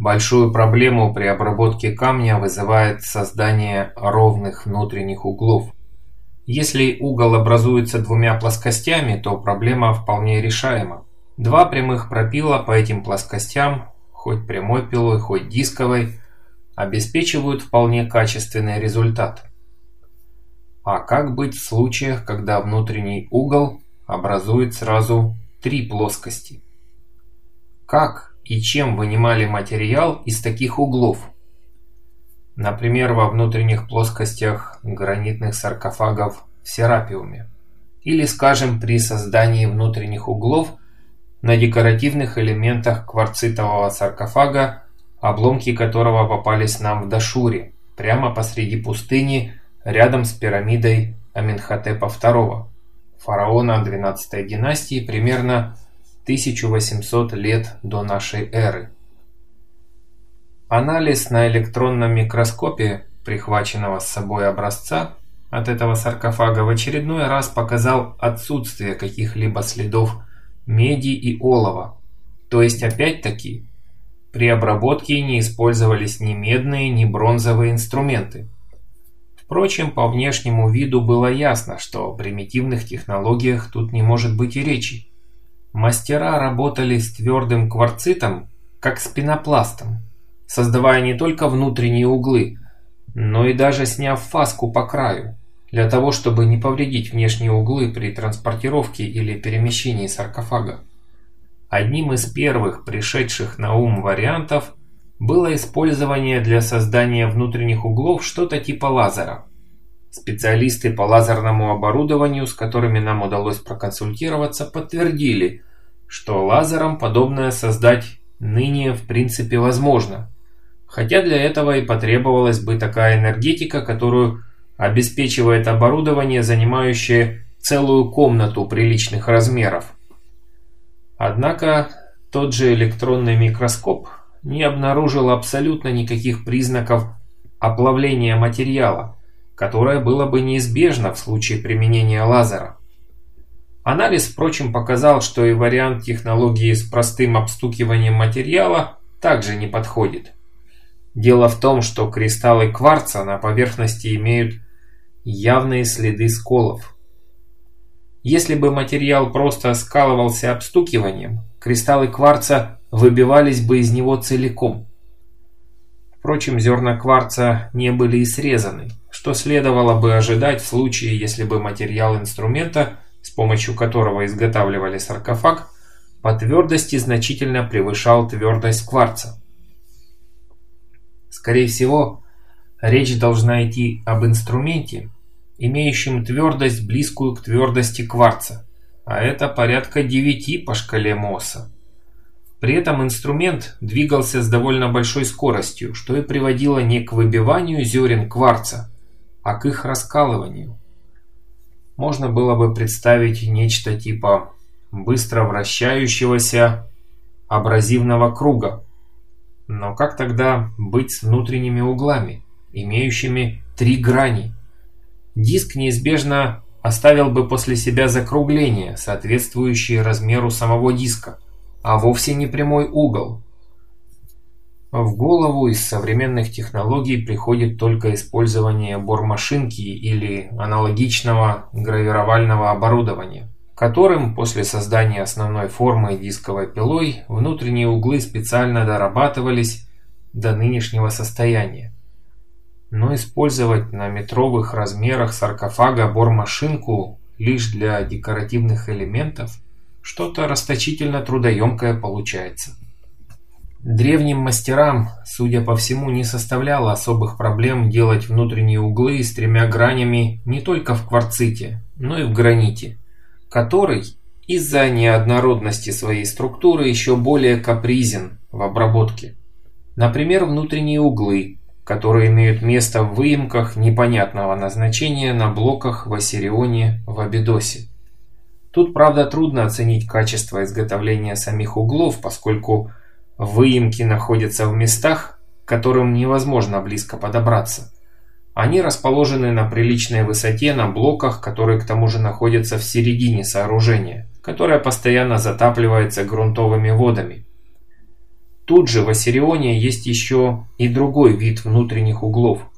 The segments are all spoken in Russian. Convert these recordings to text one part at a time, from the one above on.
Большую проблему при обработке камня вызывает создание ровных внутренних углов. Если угол образуется двумя плоскостями, то проблема вполне решаема. Два прямых пропила по этим плоскостям, хоть прямой пилой, хоть дисковой, обеспечивают вполне качественный результат. А как быть в случаях, когда внутренний угол образует сразу три плоскости? Как и чем вынимали материал из таких углов? Например, во внутренних плоскостях гранитных саркофагов в Серапиуме. Или, скажем, при создании внутренних углов на декоративных элементах кварцитового саркофага, обломки которого попались нам в Дашуре, прямо посреди пустыни, рядом с пирамидой Аменхотепа II, фараона 12 династии, примерно 1800 лет до нашей эры. Анализ на электронном микроскопе прихваченного с собой образца от этого саркофага в очередной раз показал отсутствие каких-либо следов меди и олова. То есть опять-таки при обработке не использовались ни медные, ни бронзовые инструменты. Впрочем, по внешнему виду было ясно, что о примитивных технологиях тут не может быть и речи. Мастера работали с твердым кварцитом, как с пенопластом создавая не только внутренние углы, но и даже сняв фаску по краю, для того, чтобы не повредить внешние углы при транспортировке или перемещении саркофага. Одним из первых пришедших на ум вариантов было использование для создания внутренних углов что-то типа лазера. Специалисты по лазерному оборудованию, с которыми нам удалось проконсультироваться, подтвердили, что лазером подобное создать ныне в принципе возможно – Хотя для этого и потребовалась бы такая энергетика, которую обеспечивает оборудование, занимающее целую комнату приличных размеров. Однако тот же электронный микроскоп не обнаружил абсолютно никаких признаков оплавления материала, которое было бы неизбежно в случае применения лазера. Анализ, впрочем, показал, что и вариант технологии с простым обстукиванием материала также не подходит. Дело в том, что кристаллы кварца на поверхности имеют явные следы сколов. Если бы материал просто скалывался обстукиванием, кристаллы кварца выбивались бы из него целиком. Впрочем, зерна кварца не были и срезаны, что следовало бы ожидать в случае, если бы материал инструмента, с помощью которого изготавливали саркофаг, по твердости значительно превышал твердость кварца. Скорее всего, речь должна идти об инструменте, имеющем твердость, близкую к твердости кварца, а это порядка 9 по шкале Мосса. При этом инструмент двигался с довольно большой скоростью, что и приводило не к выбиванию зерен кварца, а к их раскалыванию. Можно было бы представить нечто типа быстро вращающегося абразивного круга, но как тогда быть с внутренними углами, имеющими три грани? Диск неизбежно оставил бы после себя закругление, соответствующее размеру самого диска, а вовсе не прямой угол. В голову из современных технологий приходит только использование бормашинки или аналогичного гравировального оборудования которым после создания основной формы дисковой пилой внутренние углы специально дорабатывались до нынешнего состояния. Но использовать на метровых размерах саркофага бормашинку лишь для декоративных элементов что-то расточительно трудоемкое получается. Древним мастерам, судя по всему, не составляло особых проблем делать внутренние углы с тремя гранями не только в кварците, но и в граните который из-за неоднородности своей структуры еще более капризен в обработке. Например, внутренние углы, которые имеют место в выемках непонятного назначения на блоках в Ассирионе в Абидосе. Тут, правда, трудно оценить качество изготовления самих углов, поскольку выемки находятся в местах, к которым невозможно близко подобраться. Они расположены на приличной высоте на блоках, которые к тому же находятся в середине сооружения, которое постоянно затапливается грунтовыми водами. тут же в Ассирионе есть еще и другой вид внутренних углов,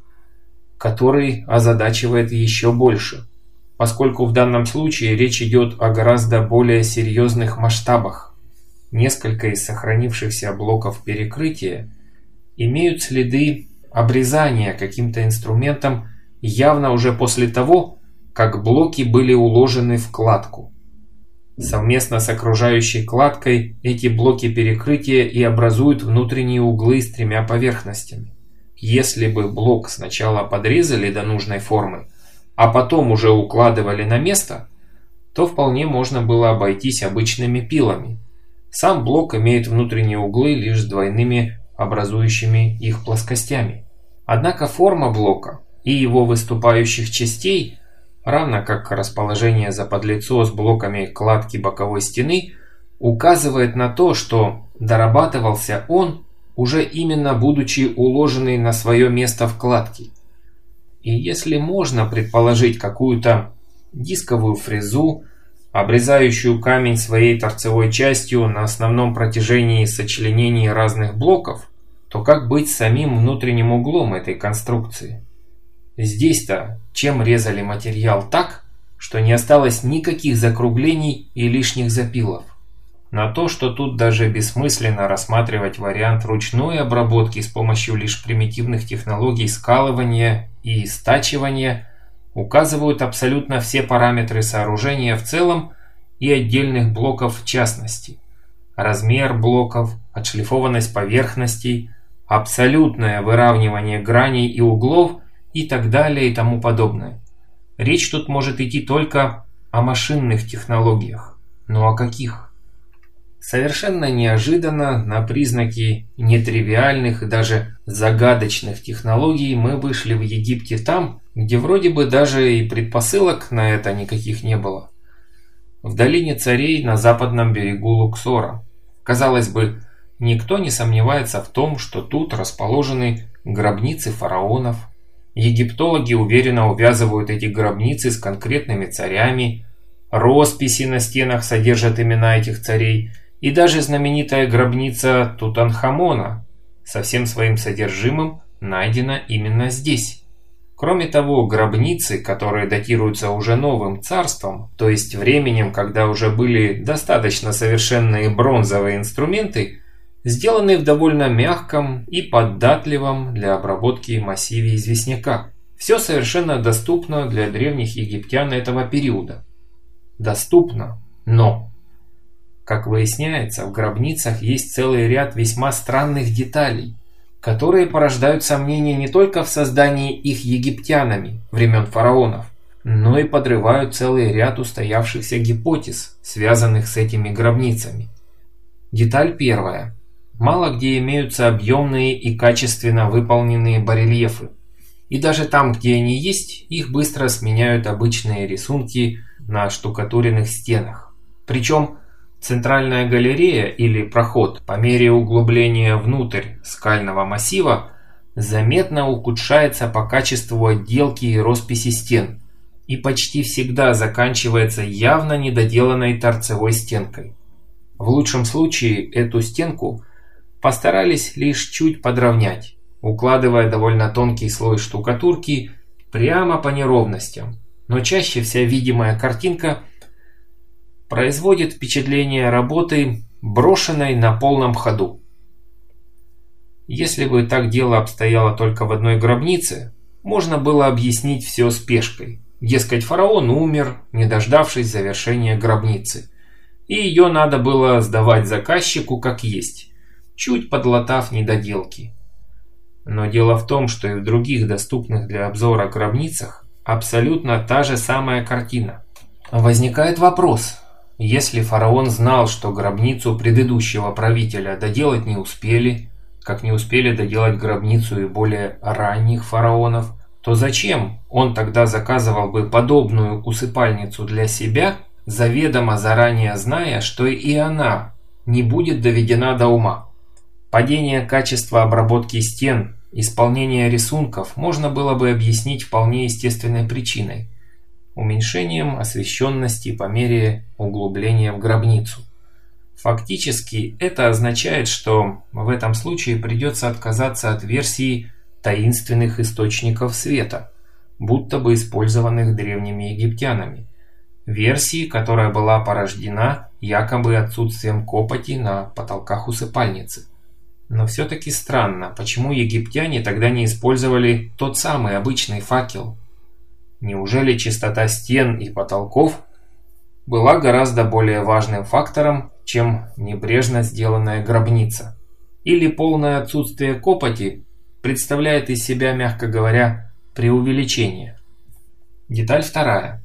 который озадачивает еще больше, поскольку в данном случае речь идет о гораздо более серьезных масштабах. Несколько из сохранившихся блоков перекрытия имеют следы обрезания каким-то инструментом явно уже после того, как блоки были уложены в кладку. Совместно с окружающей кладкой эти блоки перекрытия и образуют внутренние углы с тремя поверхностями. Если бы блок сначала подрезали до нужной формы, а потом уже укладывали на место, то вполне можно было обойтись обычными пилами. Сам блок имеет внутренние углы лишь с двойными образующими их плоскостями. Однако форма блока и его выступающих частей, равно как расположение заподлицо с блоками кладки боковой стены, указывает на то, что дорабатывался он уже именно будучи уложенный на свое место вкладки. И если можно предположить какую-то дисковую фрезу, обрезающую камень своей торцевой частью на основном протяжении сочленений разных блоков, то как быть самим внутренним углом этой конструкции? Здесь-то чем резали материал так, что не осталось никаких закруглений и лишних запилов? На то, что тут даже бессмысленно рассматривать вариант ручной обработки с помощью лишь примитивных технологий скалывания и стачивания, указывают абсолютно все параметры сооружения в целом и отдельных блоков в частности. Размер блоков, отшлифованность поверхностей – абсолютное выравнивание граней и углов и так далее и тому подобное. Речь тут может идти только о машинных технологиях. Но о каких? Совершенно неожиданно на признаки нетривиальных и даже загадочных технологий мы вышли в Египте там, где вроде бы даже и предпосылок на это никаких не было. В долине царей на западном берегу Луксора. Казалось бы, Никто не сомневается в том, что тут расположены гробницы фараонов. Египтологи уверенно увязывают эти гробницы с конкретными царями. Росписи на стенах содержат имена этих царей. И даже знаменитая гробница Тутанхамона со всем своим содержимым найдена именно здесь. Кроме того, гробницы, которые датируются уже новым царством, то есть временем, когда уже были достаточно совершенные бронзовые инструменты, сделанный в довольно мягком и податливом для обработки массиве известняка. Все совершенно доступно для древних египтян этого периода. Доступно, но... Как выясняется, в гробницах есть целый ряд весьма странных деталей, которые порождают сомнения не только в создании их египтянами времен фараонов, но и подрывают целый ряд устоявшихся гипотез, связанных с этими гробницами. Деталь первая. Мало где имеются объемные и качественно выполненные барельефы. И даже там, где они есть, их быстро сменяют обычные рисунки на штукатуренных стенах. Причем центральная галерея или проход по мере углубления внутрь скального массива заметно ухудшается по качеству отделки и росписи стен и почти всегда заканчивается явно недоделанной торцевой стенкой. В лучшем случае эту стенку – постарались лишь чуть подровнять, укладывая довольно тонкий слой штукатурки прямо по неровностям. Но чаще вся видимая картинка производит впечатление работы, брошенной на полном ходу. Если бы так дело обстояло только в одной гробнице, можно было объяснить все спешкой. Дескать, фараон умер, не дождавшись завершения гробницы. И ее надо было сдавать заказчику как есть чуть подлатав недоделки. Но дело в том, что и в других доступных для обзора гробницах абсолютно та же самая картина. Возникает вопрос, если фараон знал, что гробницу предыдущего правителя доделать не успели, как не успели доделать гробницу и более ранних фараонов, то зачем он тогда заказывал бы подобную усыпальницу для себя, заведомо заранее зная, что и она не будет доведена до ума? Падение качества обработки стен, исполнение рисунков можно было бы объяснить вполне естественной причиной – уменьшением освещенности по мере углубления в гробницу. Фактически это означает, что в этом случае придется отказаться от версии таинственных источников света, будто бы использованных древними египтянами. Версии, которая была порождена якобы отсутствием копоти на потолках усыпальницы. Но все-таки странно, почему египтяне тогда не использовали тот самый обычный факел? Неужели чистота стен и потолков была гораздо более важным фактором, чем небрежно сделанная гробница? Или полное отсутствие копоти представляет из себя, мягко говоря, преувеличение? Деталь вторая.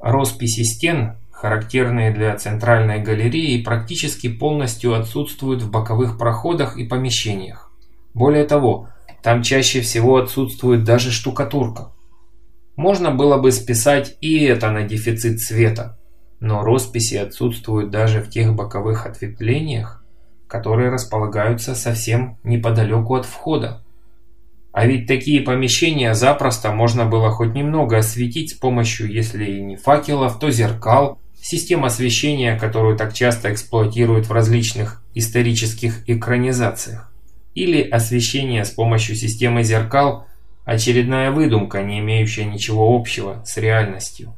Росписи стен характерные для центральной галереи, практически полностью отсутствуют в боковых проходах и помещениях. Более того, там чаще всего отсутствует даже штукатурка. Можно было бы списать и это на дефицит света, но росписи отсутствуют даже в тех боковых ответвлениях, которые располагаются совсем неподалеку от входа. А ведь такие помещения запросто можно было хоть немного осветить с помощью, если и не факелов, то зеркал Система освещения, которую так часто эксплуатируют в различных исторических экранизациях. Или освещение с помощью системы зеркал – очередная выдумка, не имеющая ничего общего с реальностью.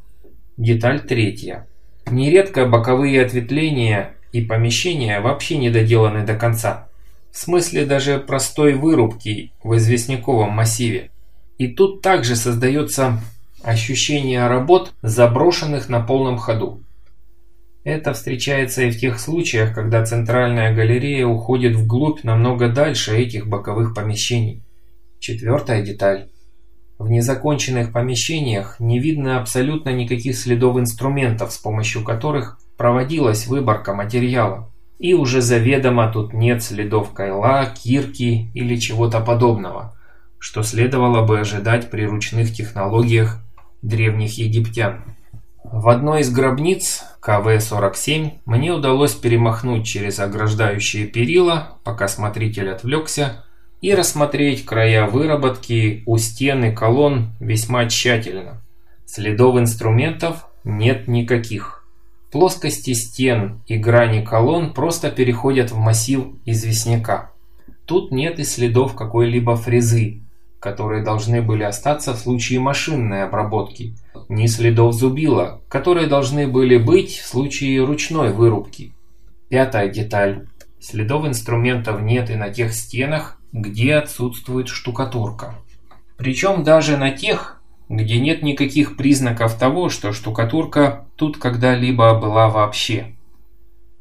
Деталь третья. Нередко боковые ответвления и помещения вообще не доделаны до конца. В смысле даже простой вырубки в известняковом массиве. И тут также создается ощущение работ, заброшенных на полном ходу. Это встречается и в тех случаях, когда центральная галерея уходит вглубь намного дальше этих боковых помещений. Четвертая деталь. В незаконченных помещениях не видно абсолютно никаких следов инструментов, с помощью которых проводилась выборка материала. И уже заведомо тут нет следов кайла, кирки или чего-то подобного, что следовало бы ожидать при ручных технологиях древних египтян. В одной из гробниц КВ-47 мне удалось перемахнуть через ограждающие перила, пока смотритель отвлекся, и рассмотреть края выработки у стен и колонн весьма тщательно. Следов инструментов нет никаких. Плоскости стен и грани колонн просто переходят в массив известняка. Тут нет и следов какой-либо фрезы, которые должны были остаться в случае машинной обработки – ни следов зубила, которые должны были быть в случае ручной вырубки. Пятая деталь. Следов инструментов нет и на тех стенах, где отсутствует штукатурка. Причем даже на тех, где нет никаких признаков того, что штукатурка тут когда-либо была вообще.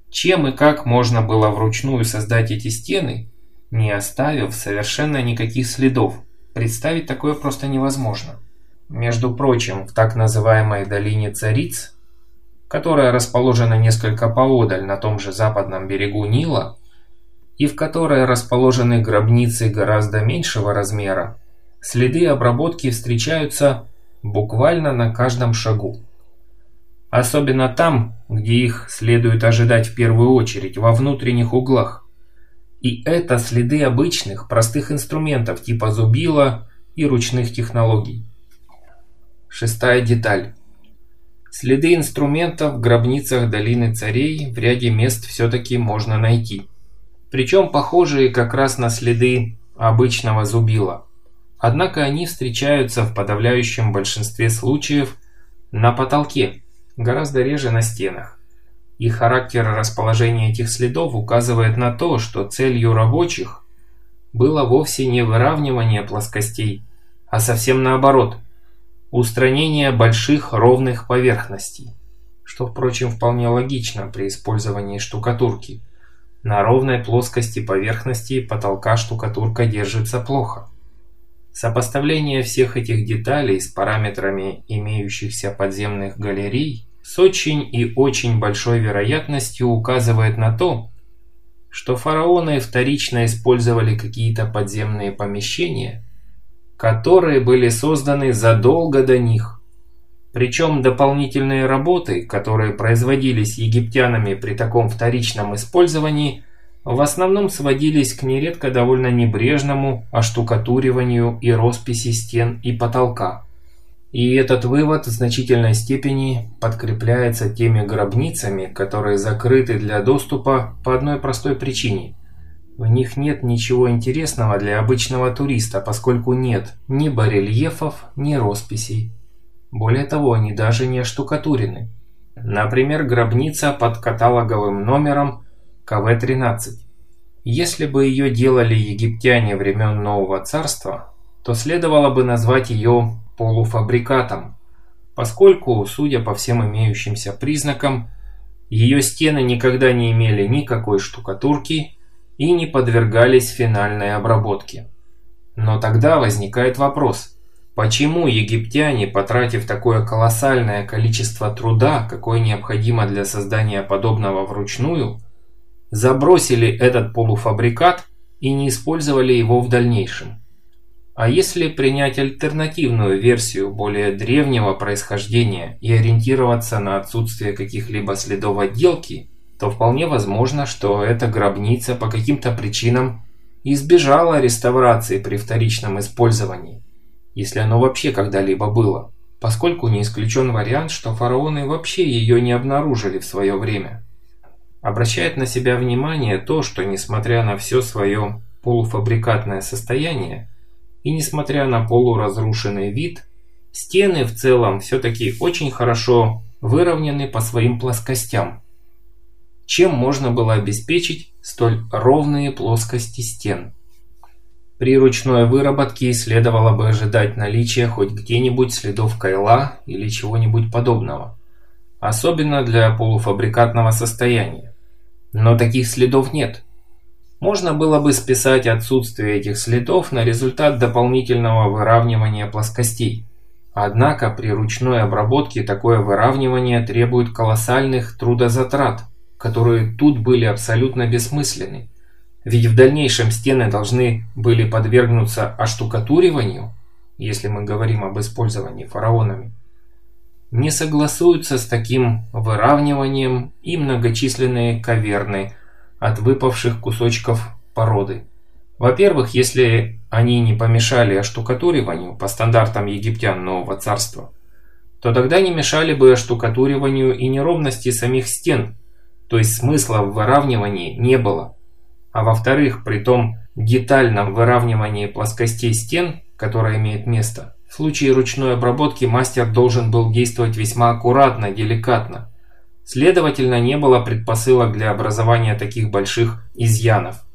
Чем и как можно было вручную создать эти стены, не оставив совершенно никаких следов, представить такое просто невозможно. Между прочим, в так называемой долине Цариц, которая расположена несколько поодаль на том же западном берегу Нила, и в которой расположены гробницы гораздо меньшего размера, следы обработки встречаются буквально на каждом шагу. Особенно там, где их следует ожидать в первую очередь, во внутренних углах. И это следы обычных, простых инструментов типа зубила и ручных технологий. Шестая деталь. Следы инструментов в гробницах долины царей в ряде мест все-таки можно найти. Причем похожие как раз на следы обычного зубила. Однако они встречаются в подавляющем большинстве случаев на потолке, гораздо реже на стенах. И характер расположения этих следов указывает на то, что целью рабочих было вовсе не выравнивание плоскостей, а совсем наоборот – устранение больших ровных поверхностей, что, впрочем, вполне логично при использовании штукатурки. На ровной плоскости поверхности потолка штукатурка держится плохо. Сопоставление всех этих деталей с параметрами имеющихся подземных галерей с очень и очень большой вероятностью указывает на то, что фараоны вторично использовали какие-то подземные помещения которые были созданы задолго до них. Причем дополнительные работы, которые производились египтянами при таком вторичном использовании, в основном сводились к нередко довольно небрежному оштукатуриванию и росписи стен и потолка. И этот вывод в значительной степени подкрепляется теми гробницами, которые закрыты для доступа по одной простой причине. В них нет ничего интересного для обычного туриста, поскольку нет ни барельефов, ни росписей. Более того, они даже не оштукатурены. Например, гробница под каталоговым номером КВ-13. Если бы ее делали египтяне времен Нового Царства, то следовало бы назвать ее полуфабрикатом, поскольку, судя по всем имеющимся признакам, ее стены никогда не имели никакой штукатурки и не подвергались финальной обработке. Но тогда возникает вопрос, почему египтяне, потратив такое колоссальное количество труда, какое необходимо для создания подобного вручную, забросили этот полуфабрикат и не использовали его в дальнейшем? А если принять альтернативную версию более древнего происхождения и ориентироваться на отсутствие каких-либо следов отделки, то вполне возможно, что эта гробница по каким-то причинам избежала реставрации при вторичном использовании, если оно вообще когда-либо было, поскольку не исключен вариант, что фараоны вообще ее не обнаружили в свое время. Обращает на себя внимание то, что несмотря на все свое полуфабрикатное состояние, и несмотря на полуразрушенный вид, стены в целом все-таки очень хорошо выровнены по своим плоскостям. Чем можно было обеспечить столь ровные плоскости стен? При ручной выработке следовало бы ожидать наличия хоть где-нибудь следов кайла или чего-нибудь подобного. Особенно для полуфабрикатного состояния. Но таких следов нет. Можно было бы списать отсутствие этих следов на результат дополнительного выравнивания плоскостей. Однако при ручной обработке такое выравнивание требует колоссальных трудозатрат, которые тут были абсолютно бессмысленны. Ведь в дальнейшем стены должны были подвергнуться оштукатуриванию, если мы говорим об использовании фараонами. Не согласуются с таким выравниванием и многочисленные каверны – от выпавших кусочков породы. Во-первых, если они не помешали оштукатуриванию по стандартам египтян Нового Царства, то тогда не мешали бы оштукатуриванию и неровности самих стен, то есть смысла в выравнивании не было. А во-вторых, при том детальном выравнивании плоскостей стен, которое имеет место, в случае ручной обработки мастер должен был действовать весьма аккуратно, деликатно, Следовательно, не было предпосылок для образования таких больших изъянов.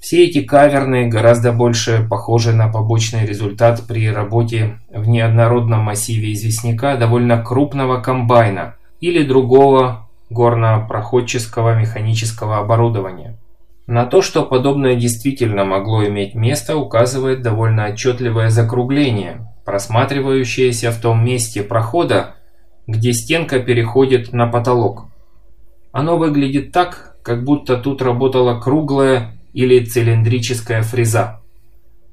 Все эти каверны гораздо больше похожи на побочный результат при работе в неоднородном массиве известняка довольно крупного комбайна или другого горно-проходческого механического оборудования. На то, что подобное действительно могло иметь место, указывает довольно отчетливое закругление, просматривающееся в том месте прохода, где стенка переходит на потолок. Оно выглядит так, как будто тут работала круглая или цилиндрическая фреза.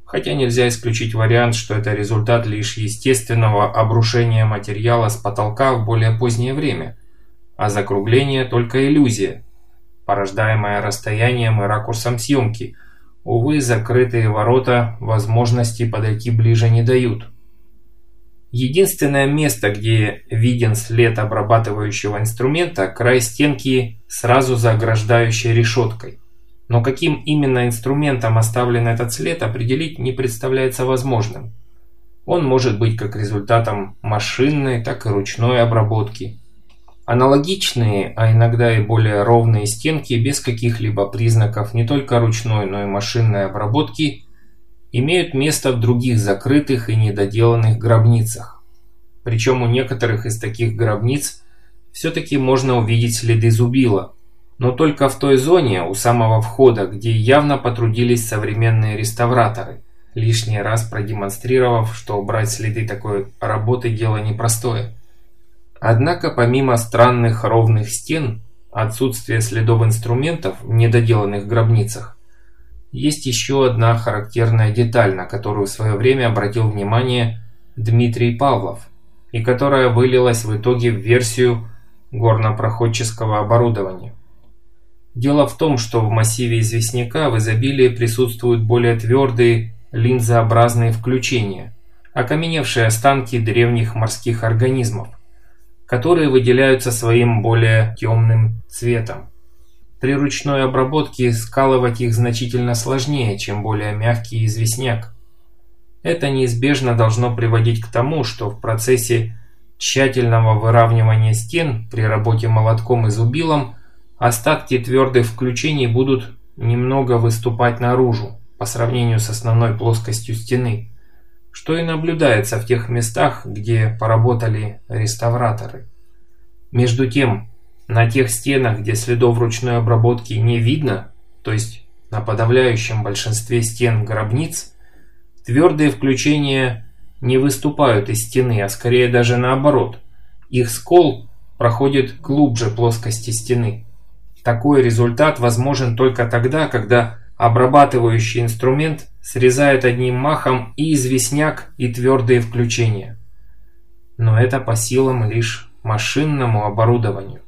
Хотя нельзя исключить вариант, что это результат лишь естественного обрушения материала с потолка в более позднее время, а закругление только иллюзия, порождаемая расстоянием и ракурсом съемки. Увы, закрытые ворота возможности подойти ближе не дают. Единственное место, где виден след обрабатывающего инструмента – край стенки, сразу за ограждающей решеткой. Но каким именно инструментом оставлен этот след, определить не представляется возможным. Он может быть как результатом машинной, так и ручной обработки. Аналогичные, а иногда и более ровные стенки без каких-либо признаков не только ручной, но и машинной обработки имеют место в других закрытых и недоделанных гробницах. Причем у некоторых из таких гробниц все-таки можно увидеть следы зубила, но только в той зоне у самого входа, где явно потрудились современные реставраторы, лишний раз продемонстрировав, что убрать следы такой работы дело непростое. Однако помимо странных ровных стен, отсутствие следов инструментов в недоделанных гробницах, есть еще одна характерная деталь, на которую в свое время обратил внимание Дмитрий Павлов, и которая вылилась в итоге в версию горнопроходческого оборудования. Дело в том, что в массиве известняка в изобилии присутствуют более твердые линзообразные включения, окаменевшие останки древних морских организмов, которые выделяются своим более темным цветом. При ручной обработке скалывать их значительно сложнее, чем более мягкий известняк. Это неизбежно должно приводить к тому, что в процессе тщательного выравнивания стен при работе молотком и зубилом остатки твердых включений будут немного выступать наружу по сравнению с основной плоскостью стены, что и наблюдается в тех местах, где поработали реставраторы. Между тем, на тех стенах, где следов ручной обработки не видно, то есть на подавляющем большинстве стен гробниц, твердые включения не выступают из стены, а скорее даже наоборот. Их скол проходит глубже плоскости стены. Такой результат возможен только тогда, когда обрабатывающий инструмент срезает одним махом и известняк, и твердые включения. Но это по силам лишь машинному оборудованию.